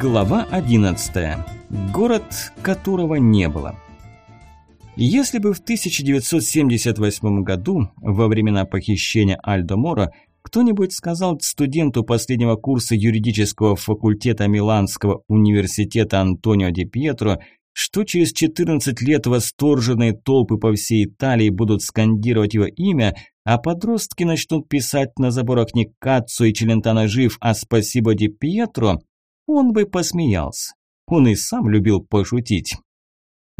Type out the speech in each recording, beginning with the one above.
Глава 11. Город, которого не было. Если бы в 1978 году, во времена похищения Альдо Мора, кто-нибудь сказал студенту последнего курса юридического факультета Миланского университета Антонио Ди Пьетро, что через 14 лет восторженные толпы по всей Италии будут скандировать его имя, а подростки начнут писать на заборах не Кацу и Челентано жив, а спасибо Ди Пьетро, он бы посмеялся. Он и сам любил пошутить.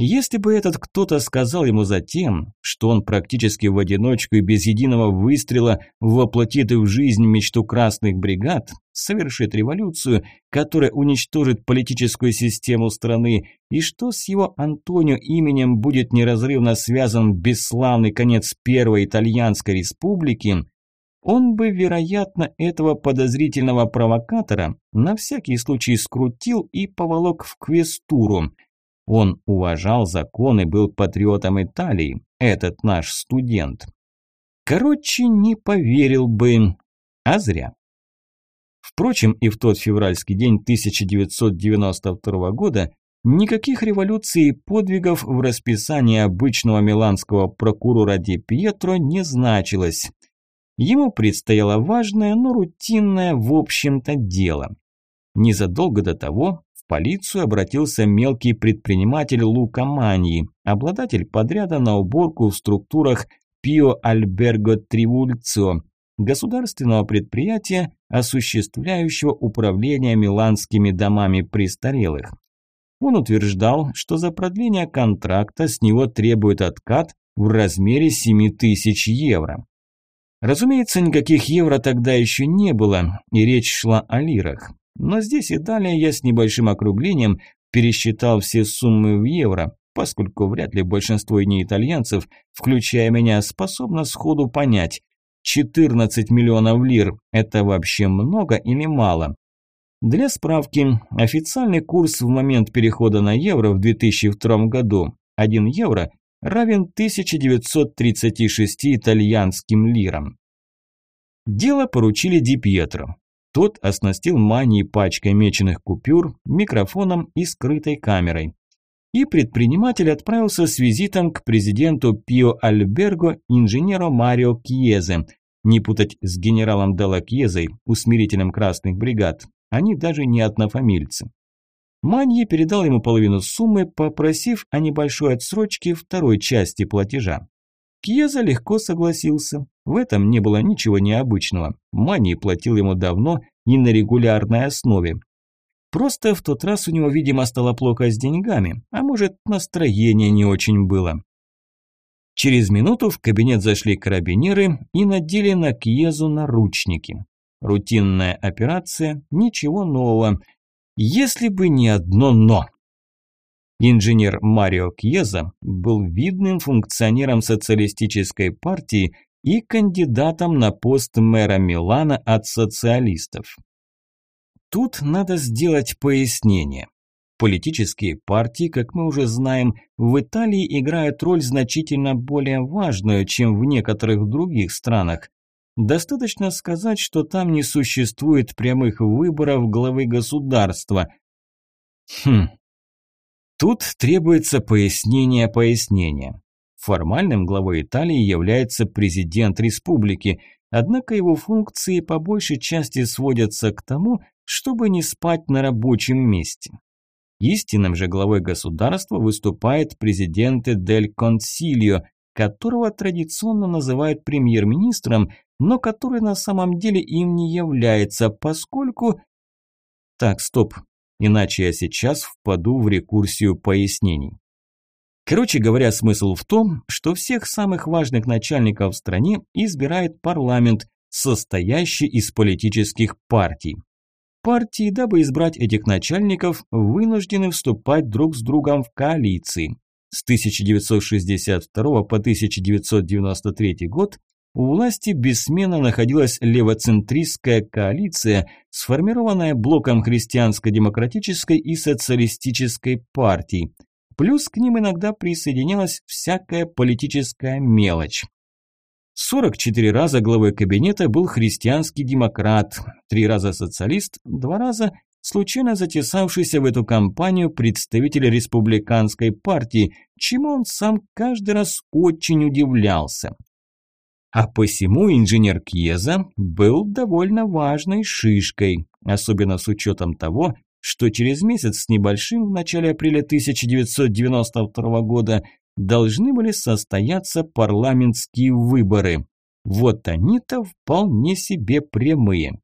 Если бы этот кто-то сказал ему затем, что он практически в одиночку и без единого выстрела воплотит в жизнь мечту красных бригад, совершит революцию, которая уничтожит политическую систему страны, и что с его Антонио именем будет неразрывно связан бесславный конец Первой Итальянской Республики, он бы, вероятно, этого подозрительного провокатора на всякий случай скрутил и поволок в квестуру. Он уважал закон и был патриотом Италии, этот наш студент. Короче, не поверил бы, а зря. Впрочем, и в тот февральский день 1992 года никаких революций и подвигов в расписании обычного миланского прокурора Ди Пьетро не значилось. Ему предстояло важное, но рутинное, в общем-то, дело. Незадолго до того в полицию обратился мелкий предприниматель Лука Маньи, обладатель подряда на уборку в структурах Пио Альберго Тривульцио, государственного предприятия, осуществляющего управление миланскими домами престарелых. Он утверждал, что за продление контракта с него требует откат в размере 7 тысяч евро. Разумеется, никаких евро тогда еще не было, и речь шла о лирах. Но здесь и далее я с небольшим округлением пересчитал все суммы в евро, поскольку вряд ли большинство не итальянцев, включая меня, способно сходу понять, 14 миллионов лир – это вообще много или мало? Для справки, официальный курс в момент перехода на евро в 2002 году – 1 евро равен 1936 итальянским лирам. Дело поручили Ди Пьетро. Тот оснастил Мании пачкой меченых купюр, микрофоном и скрытой камерой. И предприниматель отправился с визитом к президенту Пио Альберго инженеру Марио Кьезе, не путать с генералом Делла Кьезой, усмирителем красных бригад. Они даже не однофамильцы. Манье передал ему половину суммы, попросив о небольшой отсрочке второй части платежа. Кьеза легко согласился. В этом не было ничего необычного. Манье платил ему давно и на регулярной основе. Просто в тот раз у него, видимо, стало плохо с деньгами, а может, настроение не очень было. Через минуту в кабинет зашли карабинеры и надели на Кьезу наручники. Рутинная операция, ничего нового – если бы не одно «но». Инженер Марио Кьеза был видным функционером социалистической партии и кандидатом на пост мэра Милана от социалистов. Тут надо сделать пояснение. Политические партии, как мы уже знаем, в Италии играют роль значительно более важную, чем в некоторых других странах. Достаточно сказать, что там не существует прямых выборов главы государства. Хм. Тут требуется пояснение пояснения. Формальным главой Италии является президент республики, однако его функции по большей части сводятся к тому, чтобы не спать на рабочем месте. Истинным же главой государства выступает президент Дель Консилио, которого традиционно называют премьер-министром, но который на самом деле им не является, поскольку... Так, стоп, иначе я сейчас впаду в рекурсию пояснений. Короче говоря, смысл в том, что всех самых важных начальников в стране избирает парламент, состоящий из политических партий. Партии, дабы избрать этих начальников, вынуждены вступать друг с другом в коалиции. С 1962 по 1993 год у власти бессменно находилась левоцентристская коалиция, сформированная блоком христианско-демократической и социалистической партий. Плюс к ним иногда присоединялась всякая политическая мелочь. 44 раза главой кабинета был христианский демократ, три раза социалист, два раза случайно затесавшийся в эту компанию представитель республиканской партии, чему он сам каждый раз очень удивлялся. А посему инженер Кьеза был довольно важной шишкой, особенно с учетом того, что через месяц с небольшим в начале апреля 1992 года должны были состояться парламентские выборы. Вот они-то вполне себе прямые.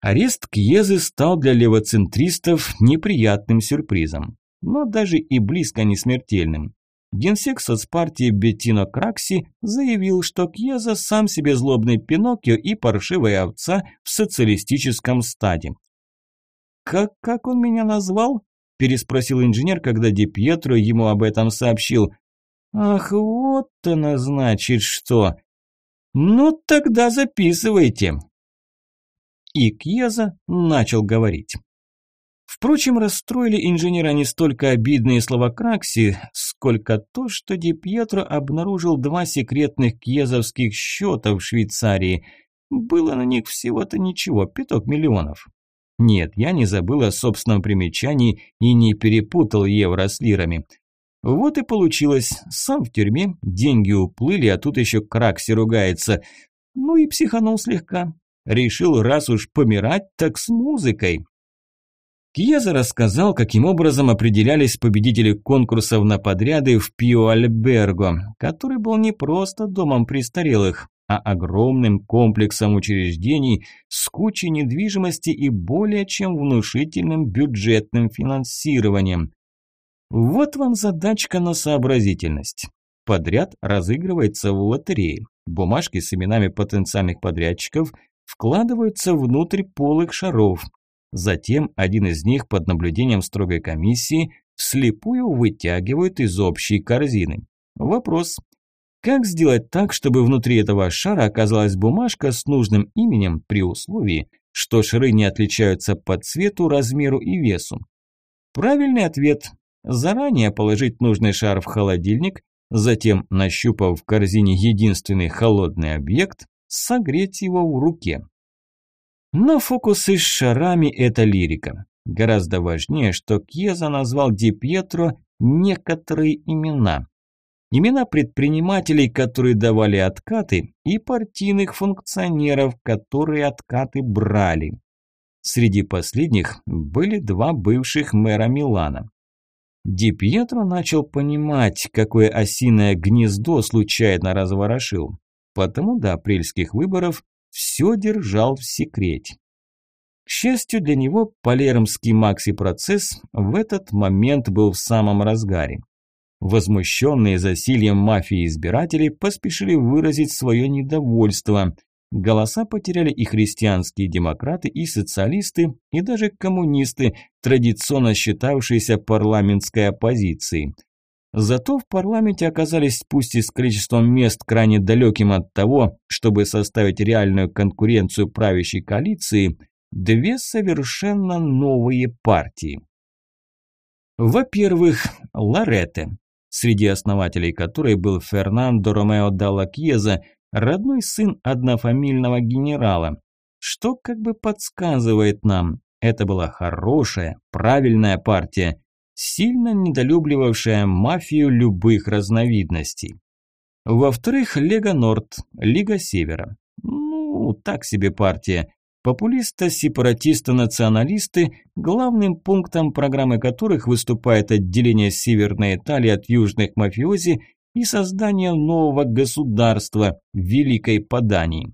Арест Кьезы стал для левоцентристов неприятным сюрпризом, но даже и близко не смертельным. Генсек соцпартии Беттино Кракси заявил, что Кьеза сам себе злобный Пиноккио и паршивая овца в социалистическом стаде. «Как, как он меня назвал?» – переспросил инженер, когда Ди Пьетро ему об этом сообщил. «Ах, вот оно значит что! Ну, тогда записывайте!» И Кьеза начал говорить. Впрочем, расстроили инженера не столько обидные слова Кракси, сколько то, что Ди Пьетро обнаружил два секретных кьезовских счета в Швейцарии. Было на них всего-то ничего, пяток миллионов. Нет, я не забыл о собственном примечании и не перепутал евро с лирами. Вот и получилось. Сам в тюрьме, деньги уплыли, а тут еще Кракси ругается. Ну и психанул слегка. Решил, раз уж помирать, так с музыкой. Кьеза рассказал, каким образом определялись победители конкурсов на подряды в Пио-Альберго, который был не просто домом престарелых, а огромным комплексом учреждений с кучей недвижимости и более чем внушительным бюджетным финансированием. Вот вам задачка на сообразительность. Подряд разыгрывается в лотерее. Бумажки с именами потенциальных подрядчиков вкладываются внутрь полых шаров. Затем один из них под наблюдением строгой комиссии вслепую вытягивают из общей корзины. Вопрос, как сделать так, чтобы внутри этого шара оказалась бумажка с нужным именем при условии, что шары не отличаются по цвету, размеру и весу? Правильный ответ – заранее положить нужный шар в холодильник, затем, нащупав в корзине единственный холодный объект, согреть его в руке. Но фокусы с шарами – это лирика. Гораздо важнее, что Кьеза назвал Ди Пьетро некоторые имена. Имена предпринимателей, которые давали откаты, и партийных функционеров, которые откаты брали. Среди последних были два бывших мэра Милана. Ди Пьетро начал понимать, какое осиное гнездо случайно разворошил. Потому до апрельских выборов все держал в секрете. К счастью для него, Палермский Макси-процесс в этот момент был в самом разгаре. Возмущенные засильем мафии избиратели поспешили выразить свое недовольство. Голоса потеряли и христианские демократы, и социалисты, и даже коммунисты, традиционно считавшиеся парламентской оппозицией. Зато в парламенте оказались пусть и с количеством мест крайне далеким от того, чтобы составить реальную конкуренцию правящей коалиции, две совершенно новые партии. Во-первых, Лоретте, среди основателей которой был Фернандо Ромео Далла Кьеза, родной сын однофамильного генерала, что как бы подсказывает нам, это была хорошая, правильная партия, сильно недолюбливавшая мафию любых разновидностей. Во-вторых, Лега Норд, Лига Севера. Ну, так себе партия. Популисты-сепаратисты-националисты, главным пунктом программы которых выступает отделение Северной Италии от южных мафиози и создание нового государства – Великой Подании.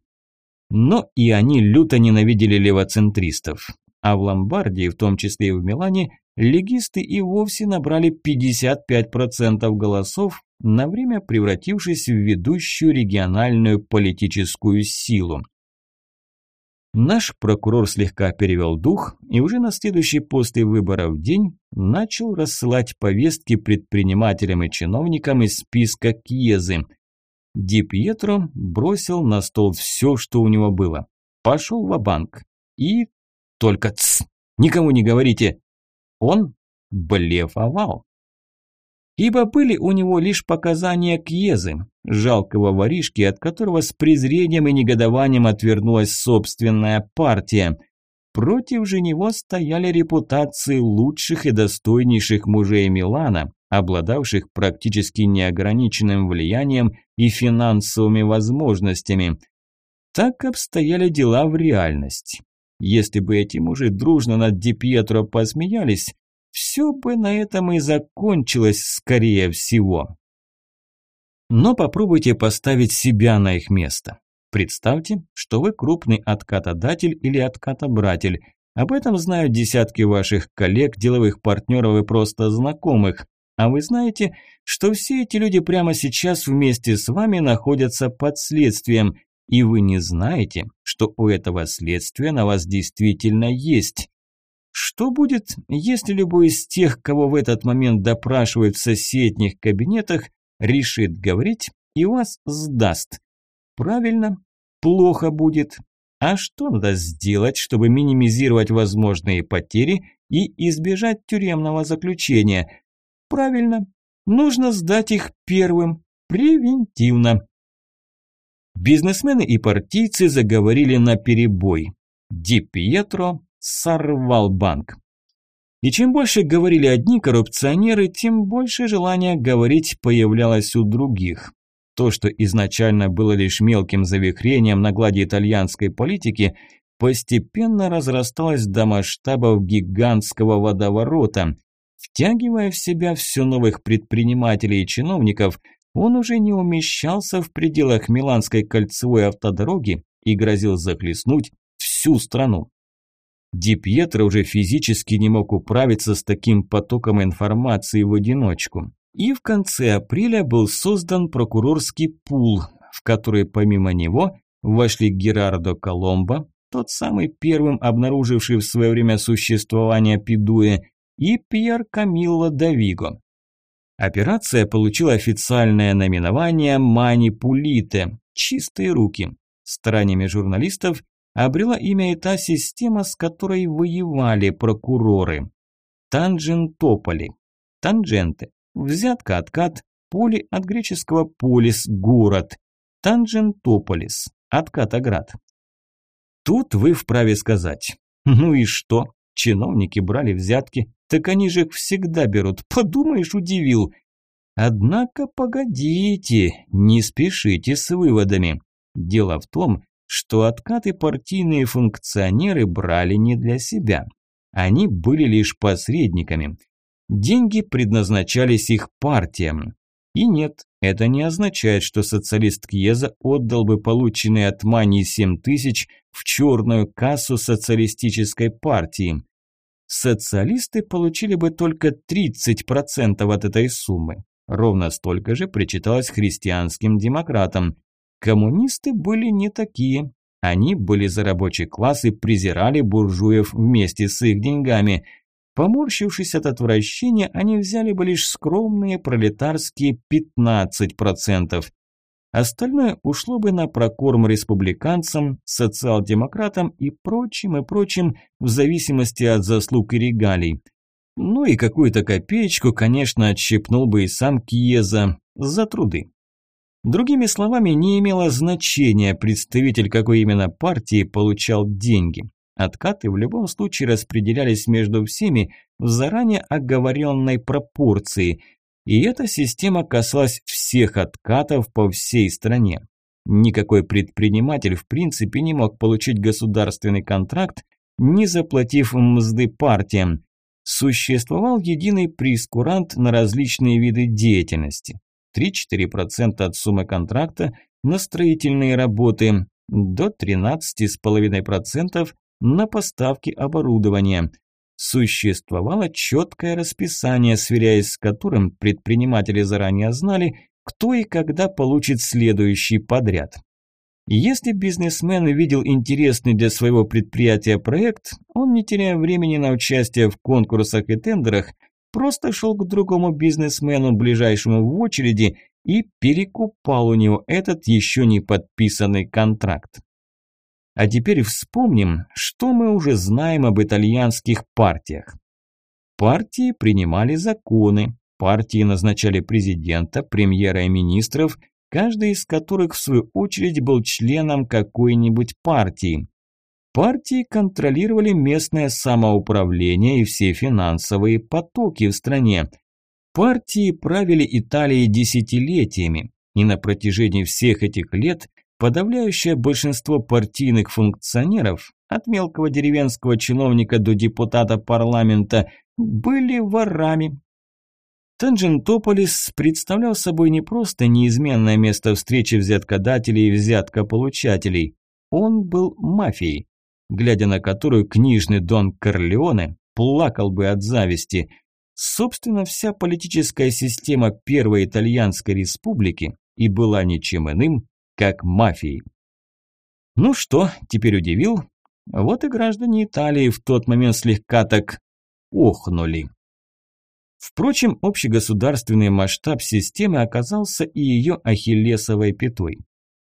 Но и они люто ненавидели левоцентристов. А в Ломбардии, в том числе и в Милане, легисты и вовсе набрали 55% голосов, на время превратившись в ведущую региональную политическую силу. Наш прокурор слегка перевел дух и уже на следующий после выборов день начал рассылать повестки предпринимателям и чиновникам из списка Кьезы. Ди Пьетро бросил на стол все, что у него было. Пошел в банк И только ц, никому не говорите, он блефовал. Ибо были у него лишь показания Кьезы, жалкого воришки, от которого с презрением и негодованием отвернулась собственная партия. Против же него стояли репутации лучших и достойнейших мужей Милана, обладавших практически неограниченным влиянием и финансовыми возможностями. Так обстояли дела в реальности. Если бы эти мужи дружно над Ди Пьетро посмеялись, все бы на этом и закончилось, скорее всего. Но попробуйте поставить себя на их место. Представьте, что вы крупный откатодатель или откатобратель. Об этом знают десятки ваших коллег, деловых партнеров и просто знакомых. А вы знаете, что все эти люди прямо сейчас вместе с вами находятся под следствием, и вы не знаете, что у этого следствия на вас действительно есть. Что будет, если любой из тех, кого в этот момент допрашивают в соседних кабинетах, решит говорить и вас сдаст? Правильно, плохо будет. А что надо сделать, чтобы минимизировать возможные потери и избежать тюремного заключения? Правильно, нужно сдать их первым, превентивно. Бизнесмены и партийцы заговорили на перебой. Ди Пьетро сорвал банк. И чем больше говорили одни коррупционеры, тем больше желания говорить появлялось у других. То, что изначально было лишь мелким завихрением на глади итальянской политики, постепенно разрасталось до масштабов гигантского водоворота. Втягивая в себя все новых предпринимателей и чиновников, он уже не умещался в пределах Миланской кольцевой автодороги и грозил захлестнуть всю страну. Ди Пьетро уже физически не мог управиться с таким потоком информации в одиночку. И в конце апреля был создан прокурорский пул, в который помимо него вошли Герардо Коломбо, тот самый первым обнаруживший в свое время существование Пидуэ, и Пьер Камилло Давиго. Операция получила официальное наименование «Манипулите» – «Чистые руки». Стараниями журналистов обрела имя и та система, с которой воевали прокуроры. Танжентополи. Танженты Взятка-откат, поле от греческого полис – город, Танжентополис, откат-оград. Тут вы вправе сказать, ну и что, чиновники брали взятки, так они же всегда берут, подумаешь, удивил. Однако погодите, не спешите с выводами. Дело в том, что откаты партийные функционеры брали не для себя. Они были лишь посредниками. Деньги предназначались их партиям. И нет, это не означает, что социалист Кьеза отдал бы полученные от Мании 7 тысяч в черную кассу социалистической партии. Социалисты получили бы только 30% от этой суммы. Ровно столько же причиталось христианским демократам. Коммунисты были не такие. Они были за рабочий класс и презирали буржуев вместе с их деньгами – Поморщившись от отвращения, они взяли бы лишь скромные пролетарские 15%. Остальное ушло бы на прокорм республиканцам, социал-демократам и прочим, и прочим, в зависимости от заслуг и регалий. Ну и какую-то копеечку, конечно, отщепнул бы и сам Киеза за труды. Другими словами, не имело значения, представитель какой именно партии получал деньги. Откаты в любом случае распределялись между всеми в заранее оговоренной пропорции, и эта система касалась всех откатов по всей стране. Никакой предприниматель в принципе не мог получить государственный контракт, не заплатив мзды партиям. Существовал единый прескурант на различные виды деятельности. 3-4% от суммы контракта на строительные работы, до 13,5% на поставки оборудования. Существовало четкое расписание, сверяясь с которым предприниматели заранее знали, кто и когда получит следующий подряд. Если бизнесмен видел интересный для своего предприятия проект, он, не теряя времени на участие в конкурсах и тендерах, просто шел к другому бизнесмену, ближайшему в очереди, и перекупал у него этот еще не подписанный контракт. А теперь вспомним, что мы уже знаем об итальянских партиях. Партии принимали законы, партии назначали президента, премьера и министров, каждый из которых в свою очередь был членом какой-нибудь партии. Партии контролировали местное самоуправление и все финансовые потоки в стране. Партии правили Италией десятилетиями, и на протяжении всех этих лет подавляющее большинство партийных функционеров, от мелкого деревенского чиновника до депутата парламента, были ворами. Танжентополис представлял собой не просто неизменное место встречи взяткодателей и взяткополучателей, он был мафией глядя на которую книжный Дон Корлеоне плакал бы от зависти. Собственно, вся политическая система Первой Итальянской Республики и была ничем иным, как мафией. Ну что, теперь удивил? Вот и граждане Италии в тот момент слегка так охнули. Впрочем, общегосударственный масштаб системы оказался и ее ахиллесовой пятой.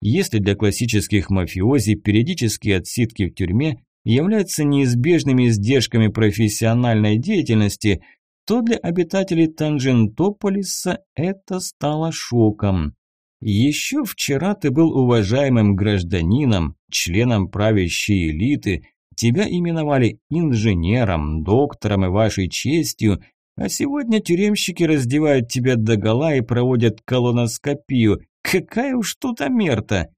Если для классических мафиози периодические отсидки в тюрьме являются неизбежными издержками профессиональной деятельности, то для обитателей Танжентополиса это стало шоком. Еще вчера ты был уважаемым гражданином, членом правящей элиты, тебя именовали инженером, доктором и вашей честью, а сегодня тюремщики раздевают тебя догола и проводят колоноскопию, Какая уж тут Амерта!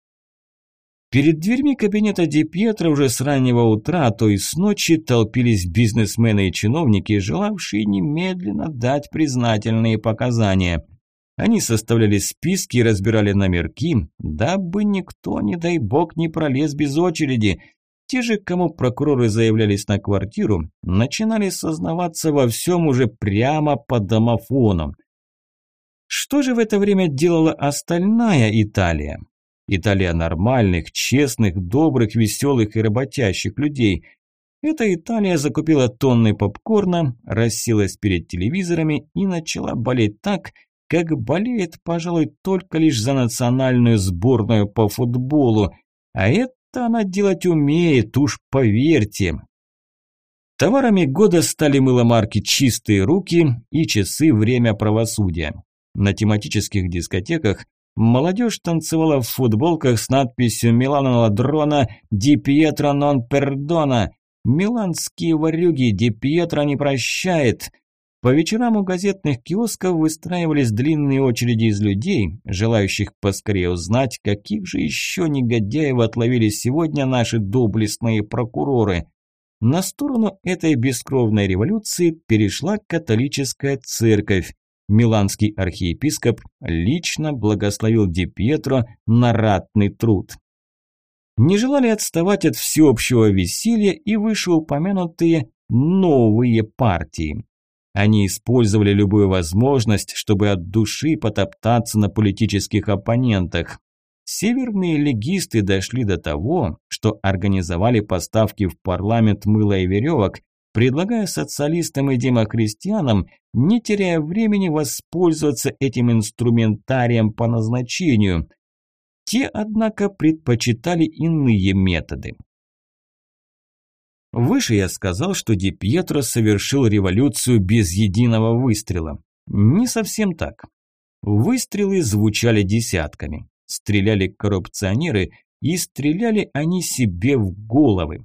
Перед дверьми кабинета Ди Пьетро уже с раннего утра, а то и с ночи толпились бизнесмены и чиновники, желавшие немедленно дать признательные показания. Они составляли списки и разбирали номерки, дабы никто, не дай бог, не пролез без очереди. Те же, кому прокуроры заявлялись на квартиру, начинали сознаваться во всем уже прямо по домофону. Что же в это время делала остальная Италия? Италия нормальных, честных, добрых, веселых и работящих людей. Эта Италия закупила тонны попкорна, расселась перед телевизорами и начала болеть так, как болеет, пожалуй, только лишь за национальную сборную по футболу. А это она делать умеет, уж поверьте. Товарами года стали мыломарки «Чистые руки» и часы «Время правосудия». На тематических дискотеках молодежь танцевала в футболках с надписью «Милано Ладрона Ди Пьетро нон пердона». «Миланские ворюги Ди Пьетро не прощает». По вечерам у газетных киосков выстраивались длинные очереди из людей, желающих поскорее узнать, каких же еще негодяев отловили сегодня наши доблестные прокуроры. На сторону этой бескровной революции перешла католическая церковь, Миланский архиепископ лично благословил Ди Пьетро на ратный труд. Не желали отставать от всеобщего веселья и вышеупомянутые новые партии. Они использовали любую возможность, чтобы от души потоптаться на политических оппонентах. Северные легисты дошли до того, что организовали поставки в парламент мыла и веревок, предлагая социалистам и демокристианам, не теряя времени, воспользоваться этим инструментарием по назначению. Те, однако, предпочитали иные методы. Выше я сказал, что Ди Пьетро совершил революцию без единого выстрела. Не совсем так. Выстрелы звучали десятками. Стреляли коррупционеры, и стреляли они себе в головы.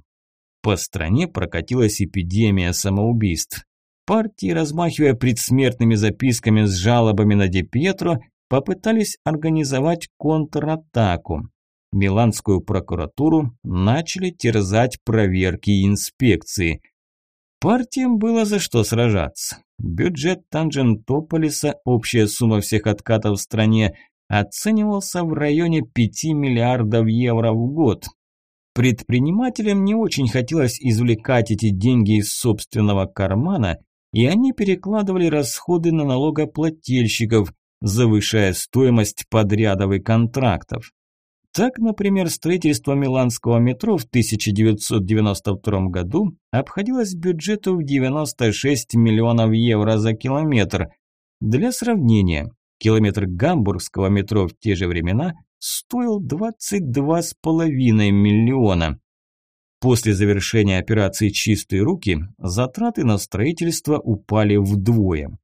По стране прокатилась эпидемия самоубийств. Партии, размахивая предсмертными записками с жалобами на Ди Пьетро, попытались организовать контратаку. Миланскую прокуратуру начали терзать проверки и инспекции. Партиям было за что сражаться. Бюджет Танжентополиса, общая сумма всех откатов в стране, оценивался в районе 5 миллиардов евро в год, Предпринимателям не очень хотелось извлекать эти деньги из собственного кармана, и они перекладывали расходы на налогоплательщиков, завышая стоимость подрядов и контрактов. Так, например, строительство Миланского метро в 1992 году обходилось бюджету в 96 миллионов евро за километр. Для сравнения, километр гамбургского метро в те же времена стоил 22,5 миллиона. После завершения операции «Чистые руки» затраты на строительство упали вдвое.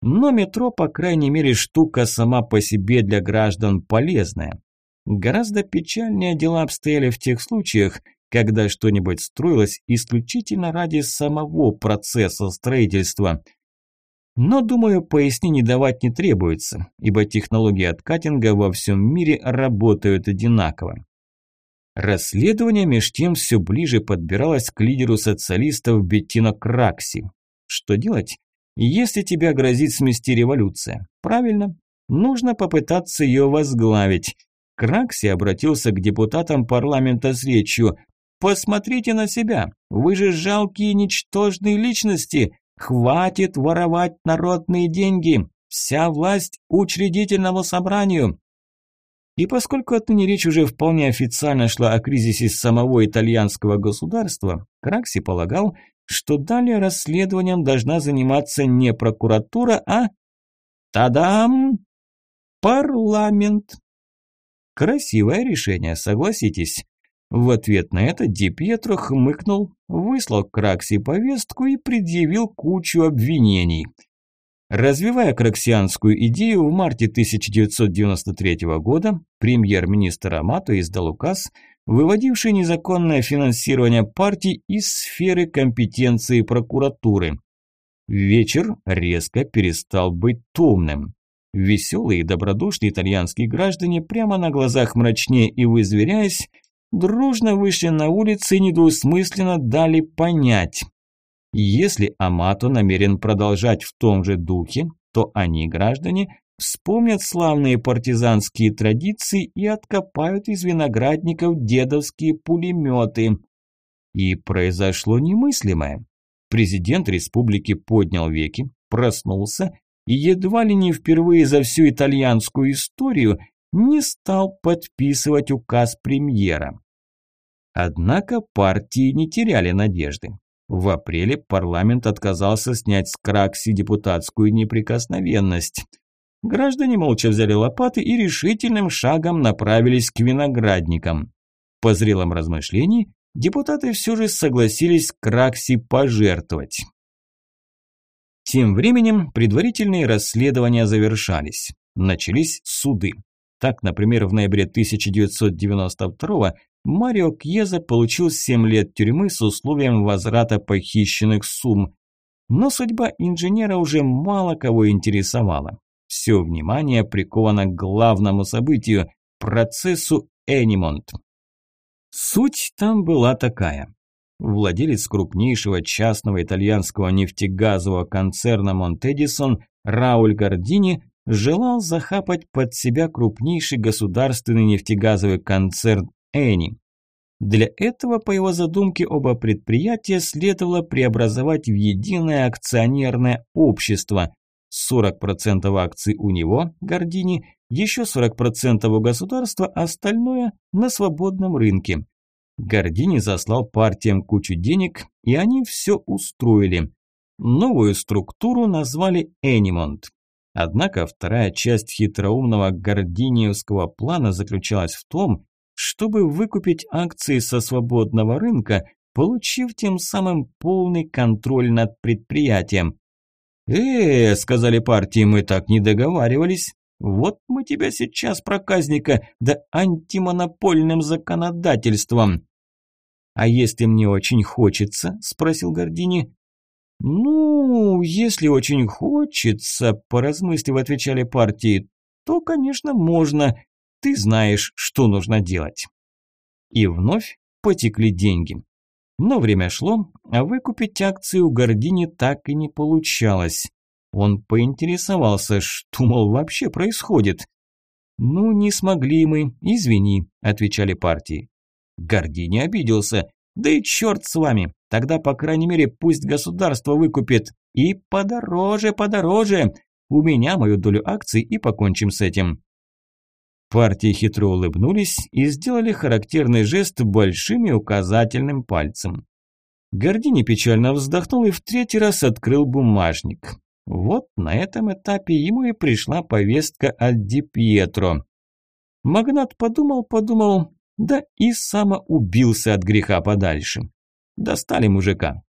Но метро, по крайней мере, штука сама по себе для граждан полезная. Гораздо печальнее дела обстояли в тех случаях, когда что-нибудь строилось исключительно ради самого процесса строительства. Но, думаю, пояснений давать не требуется, ибо технологии откатинга во всем мире работают одинаково. Расследование меж тем все ближе подбиралось к лидеру социалистов Беттино Кракси. Что делать, если тебя грозит смести революция? Правильно, нужно попытаться ее возглавить. Кракси обратился к депутатам парламента с речью «Посмотрите на себя, вы же жалкие ничтожные личности, хватит воровать народные деньги, вся власть учредительному собранию, и поскольку отныне речь уже вполне официально шла о кризисе самого итальянского государства, Кракси полагал, что далее расследованием должна заниматься не прокуратура, а... Тадам! Парламент! Красивое решение, согласитесь. В ответ на это Ди Пьетро хмыкнул, выслал Кракси повестку и предъявил кучу обвинений – Развивая краксианскую идею, в марте 1993 года премьер-министр Амато издал указ, выводивший незаконное финансирование партий из сферы компетенции прокуратуры. Вечер резко перестал быть томным. Веселые и добродушные итальянские граждане прямо на глазах мрачнее и вызверяясь, дружно вышли на улицы и недвусмысленно дали понять, если Амато намерен продолжать в том же духе, то они, граждане, вспомнят славные партизанские традиции и откопают из виноградников дедовские пулеметы. И произошло немыслимое. Президент республики поднял веки, проснулся и едва ли не впервые за всю итальянскую историю не стал подписывать указ премьера. Однако партии не теряли надежды. В апреле парламент отказался снять с Кракси депутатскую неприкосновенность. Граждане молча взяли лопаты и решительным шагом направились к виноградникам. По зрелом размышлении депутаты все же согласились Кракси пожертвовать. Тем временем предварительные расследования завершались. Начались суды. Так, например, в ноябре 1992 Марио Кьеза получил 7 лет тюрьмы с условием возврата похищенных сумм. Но судьба инженера уже мало кого интересовала. Все внимание приковано к главному событию – процессу Энимонт. Суть там была такая. Владелец крупнейшего частного итальянского нефтегазового концерна Монтедисон Рауль Гордини желал захапать под себя крупнейший государственный нефтегазовый концерн Эни. Для этого, по его задумке, оба предприятия следовало преобразовать в единое акционерное общество. 40% акций у него, Гордини, еще 40% у государства, остальное на свободном рынке. Гордини заслал партиям кучу денег, и они все устроили. Новую структуру назвали Энимонт. Однако вторая часть хитроумного гординиевского плана заключалась в том, чтобы выкупить акции со свободного рынка, получив тем самым полный контроль над предприятием. «Э, — сказали партии, — мы так не договаривались. Вот мы тебя сейчас, проказника, да антимонопольным законодательством». «А если мне очень хочется?» – спросил Гордини. «Ну, если очень хочется», – поразмыслив, отвечали партии, – «то, конечно, можно. Ты знаешь, что нужно делать. И вновь потекли деньги. Но время шло, а выкупить акции у Гордини так и не получалось. Он поинтересовался, что, мол, вообще происходит. «Ну, не смогли мы, извини», – отвечали партии. Гордини обиделся. «Да и черт с вами, тогда, по крайней мере, пусть государство выкупит. И подороже, подороже. У меня мою долю акций и покончим с этим». Партии хитро улыбнулись и сделали характерный жест большим и указательным пальцем. Гордини печально вздохнул и в третий раз открыл бумажник. Вот на этом этапе ему и пришла повестка от Ди Пьетро. Магнат подумал-подумал, да и самоубился от греха подальше. Достали мужика.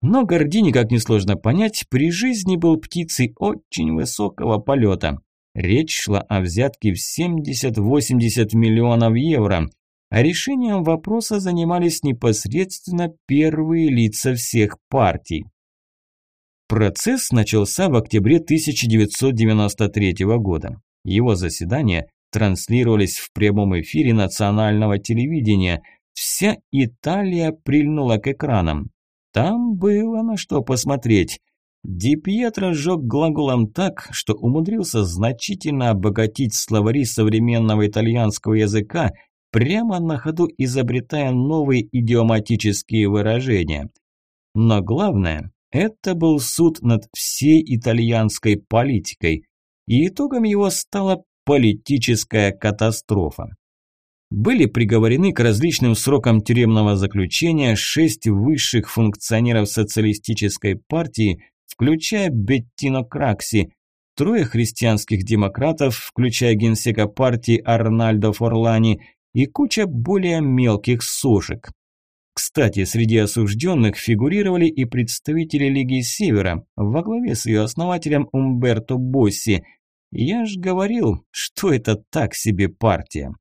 Но Гордини, как несложно понять, при жизни был птицей очень высокого полета. Речь шла о взятке в 70-80 миллионов евро. а решением вопроса занимались непосредственно первые лица всех партий. Процесс начался в октябре 1993 года. Его заседания транслировались в прямом эфире национального телевидения. Вся Италия прильнула к экранам. Там было на что посмотреть. Ди Пьетро сжег глаголом так, что умудрился значительно обогатить словари современного итальянского языка, прямо на ходу изобретая новые идиоматические выражения. Но главное, это был суд над всей итальянской политикой, и итогом его стала политическая катастрофа. Были приговорены к различным срокам тюремного заключения шесть высших функционеров социалистической партии, включая Беттино Кракси, трое христианских демократов, включая генсека партии Арнальдо Форлани и куча более мелких сошек. Кстати, среди осужденных фигурировали и представители Лиги Севера во главе с ее основателем Умберто Босси. Я ж говорил, что это так себе партия.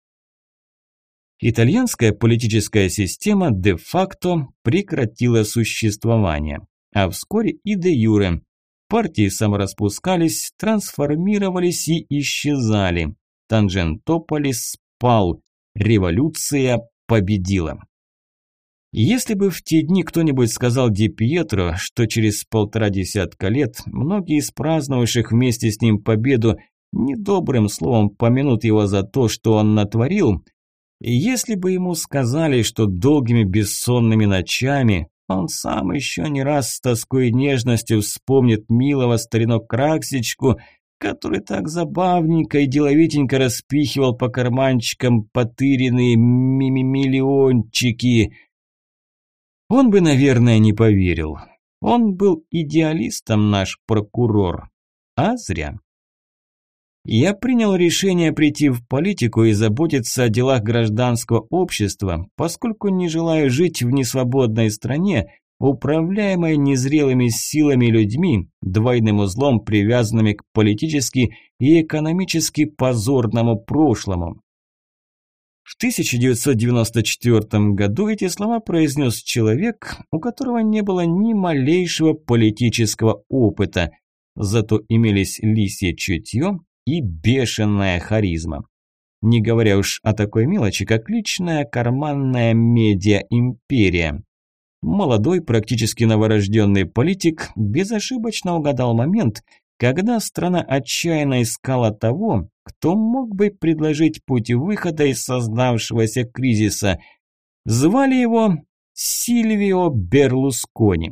Итальянская политическая система де-факто прекратила существование, а вскоре и де-юре. Партии самораспускались, трансформировались и исчезали. Танжентополис спал, революция победила. Если бы в те дни кто-нибудь сказал Ди Пьетро, что через полтора десятка лет многие из праздновавших вместе с ним победу недобрым словом помянут его за то, что он натворил, если бы ему сказали, что долгими бессонными ночами он сам еще не раз с тоской и нежностью вспомнит милого старинок Краксичку, который так забавненько и деловитенько распихивал по карманчикам потыренные миллиончики – он бы, наверное, не поверил. Он был идеалистом, наш прокурор. А зря. Я принял решение прийти в политику и заботиться о делах гражданского общества, поскольку не желаю жить в несвободной стране, управляемой незрелыми силами людьми, двойным узлом привязанными к политически и экономически позорному прошлому. В 1994 году эти слова произнес человек, у которого не было ни малейшего политического опыта, зато имелись лисье чутье и бешеная харизма. Не говоря уж о такой мелочи, как личная карманная медиа-империя. Молодой, практически новорожденный политик безошибочно угадал момент, когда страна отчаянно искала того, кто мог бы предложить путь выхода из создавшегося кризиса. Звали его Сильвио Берлускони.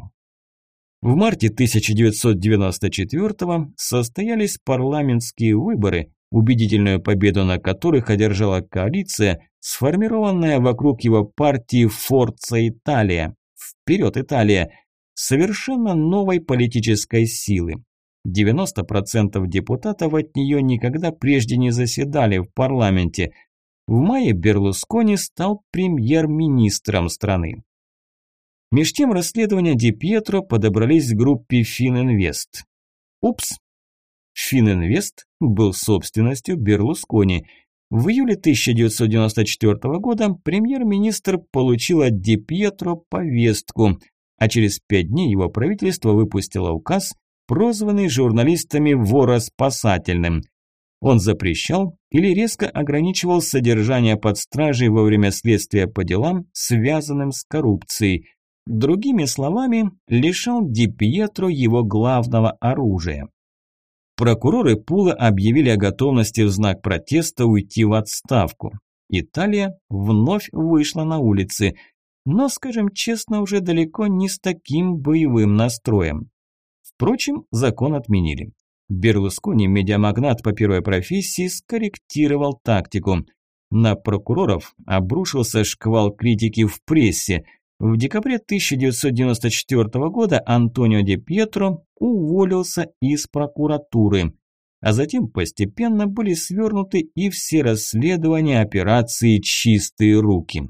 В марте 1994 состоялись парламентские выборы, убедительную победу на которых одержала коалиция, сформированная вокруг его партии «Форца Италия» – «Вперед, Италия!» совершенно новой политической силы. 90% депутатов от нее никогда прежде не заседали в парламенте. В мае Берлускони стал премьер-министром страны. Меж тем расследования Ди Пьетро подобрались к группе Фининвест. Упс! Фининвест был собственностью Берлускони. В июле 1994 года премьер-министр получил от Ди Пьетро повестку, а через пять дней его правительство выпустило указ, прозванный журналистами вороспасательным. Он запрещал или резко ограничивал содержание под стражей во время следствия по делам, связанным с коррупцией. Другими словами, лишал Ди Пьетро его главного оружия. Прокуроры Пула объявили о готовности в знак протеста уйти в отставку. Италия вновь вышла на улицы, но, скажем честно, уже далеко не с таким боевым настроем. Впрочем, закон отменили. Берлускони, медиамагнат по первой профессии, скорректировал тактику. На прокуроров обрушился шквал критики в прессе. В декабре 1994 года Антонио де Пьетро уволился из прокуратуры, а затем постепенно были свернуты и все расследования операции «Чистые руки».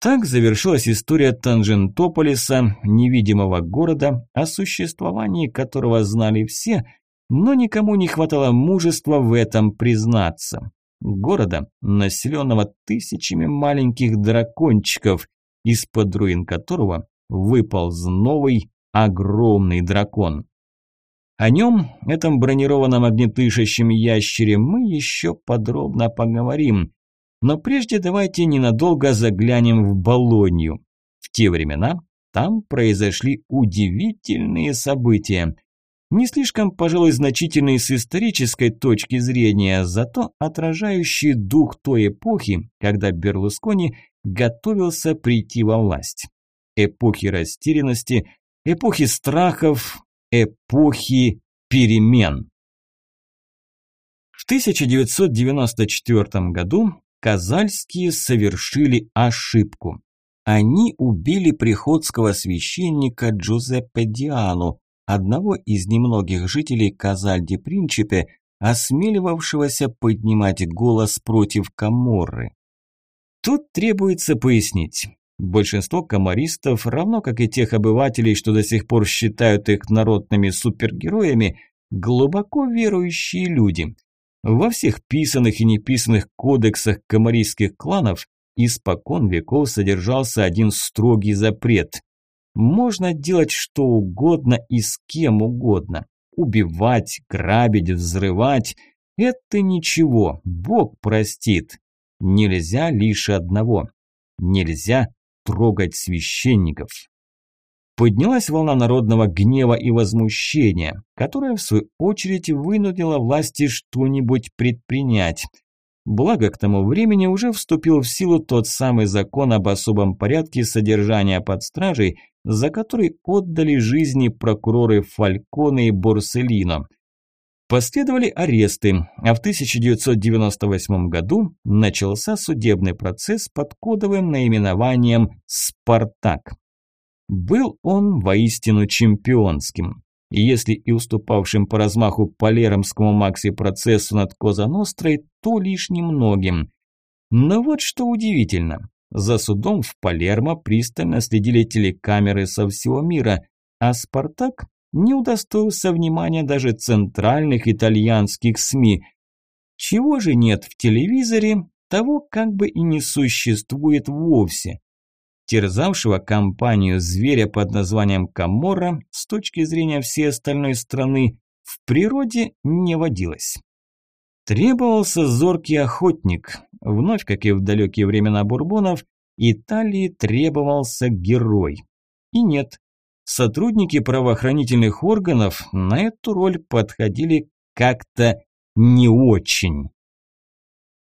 Так завершилась история Танжентополиса, невидимого города, о существовании которого знали все, но никому не хватало мужества в этом признаться. города, населенного тысячами маленьких дракончиков, из-под руин которого выполз новый огромный дракон. О нем, этом бронированном огнетышащем ящере, мы еще подробно поговорим. Но прежде давайте ненадолго заглянем в Болонью. В те времена там произошли удивительные события. Не слишком, пожалуй, значительные с исторической точки зрения, зато отражающие дух той эпохи, когда Берлускони готовился прийти во власть. Эпохи растерянности, эпохи страхов, эпохи перемен. В 1994 году Казальские совершили ошибку. Они убили приходского священника Джузеппе Диану, одного из немногих жителей Казальди-Принчипе, осмеливавшегося поднимать голос против Каморры. Тут требуется пояснить. Большинство комаристов, равно как и тех обывателей, что до сих пор считают их народными супергероями, глубоко верующие люди. Во всех писанных и неписанных кодексах комаристских кланов испокон веков содержался один строгий запрет. Можно делать что угодно и с кем угодно. Убивать, грабить, взрывать – это ничего, Бог простит. Нельзя лишь одного. Нельзя трогать священников. Поднялась волна народного гнева и возмущения, которая в свою очередь вынудила власти что-нибудь предпринять. Благо к тому времени уже вступил в силу тот самый закон об особом порядке содержания под стражей, за который отдали жизни прокуроры Фальконе и Борселино – Последовали аресты, а в 1998 году начался судебный процесс под кодовым наименованием «Спартак». Был он воистину чемпионским. И если и уступавшим по размаху Палеромскому Макси-процессу над Коза Нострой, то лишь немногим. Но вот что удивительно. За судом в Палермо пристально следили телекамеры со всего мира, а «Спартак» не удостоился внимания даже центральных итальянских СМИ. Чего же нет в телевизоре, того как бы и не существует вовсе. Терзавшего компанию зверя под названием Каморра с точки зрения всей остальной страны в природе не водилось. Требовался зоркий охотник. Вновь, как и в далекие времена бурбонов, Италии требовался герой. И нет, сотрудники правоохранительных органов на эту роль подходили как-то не очень.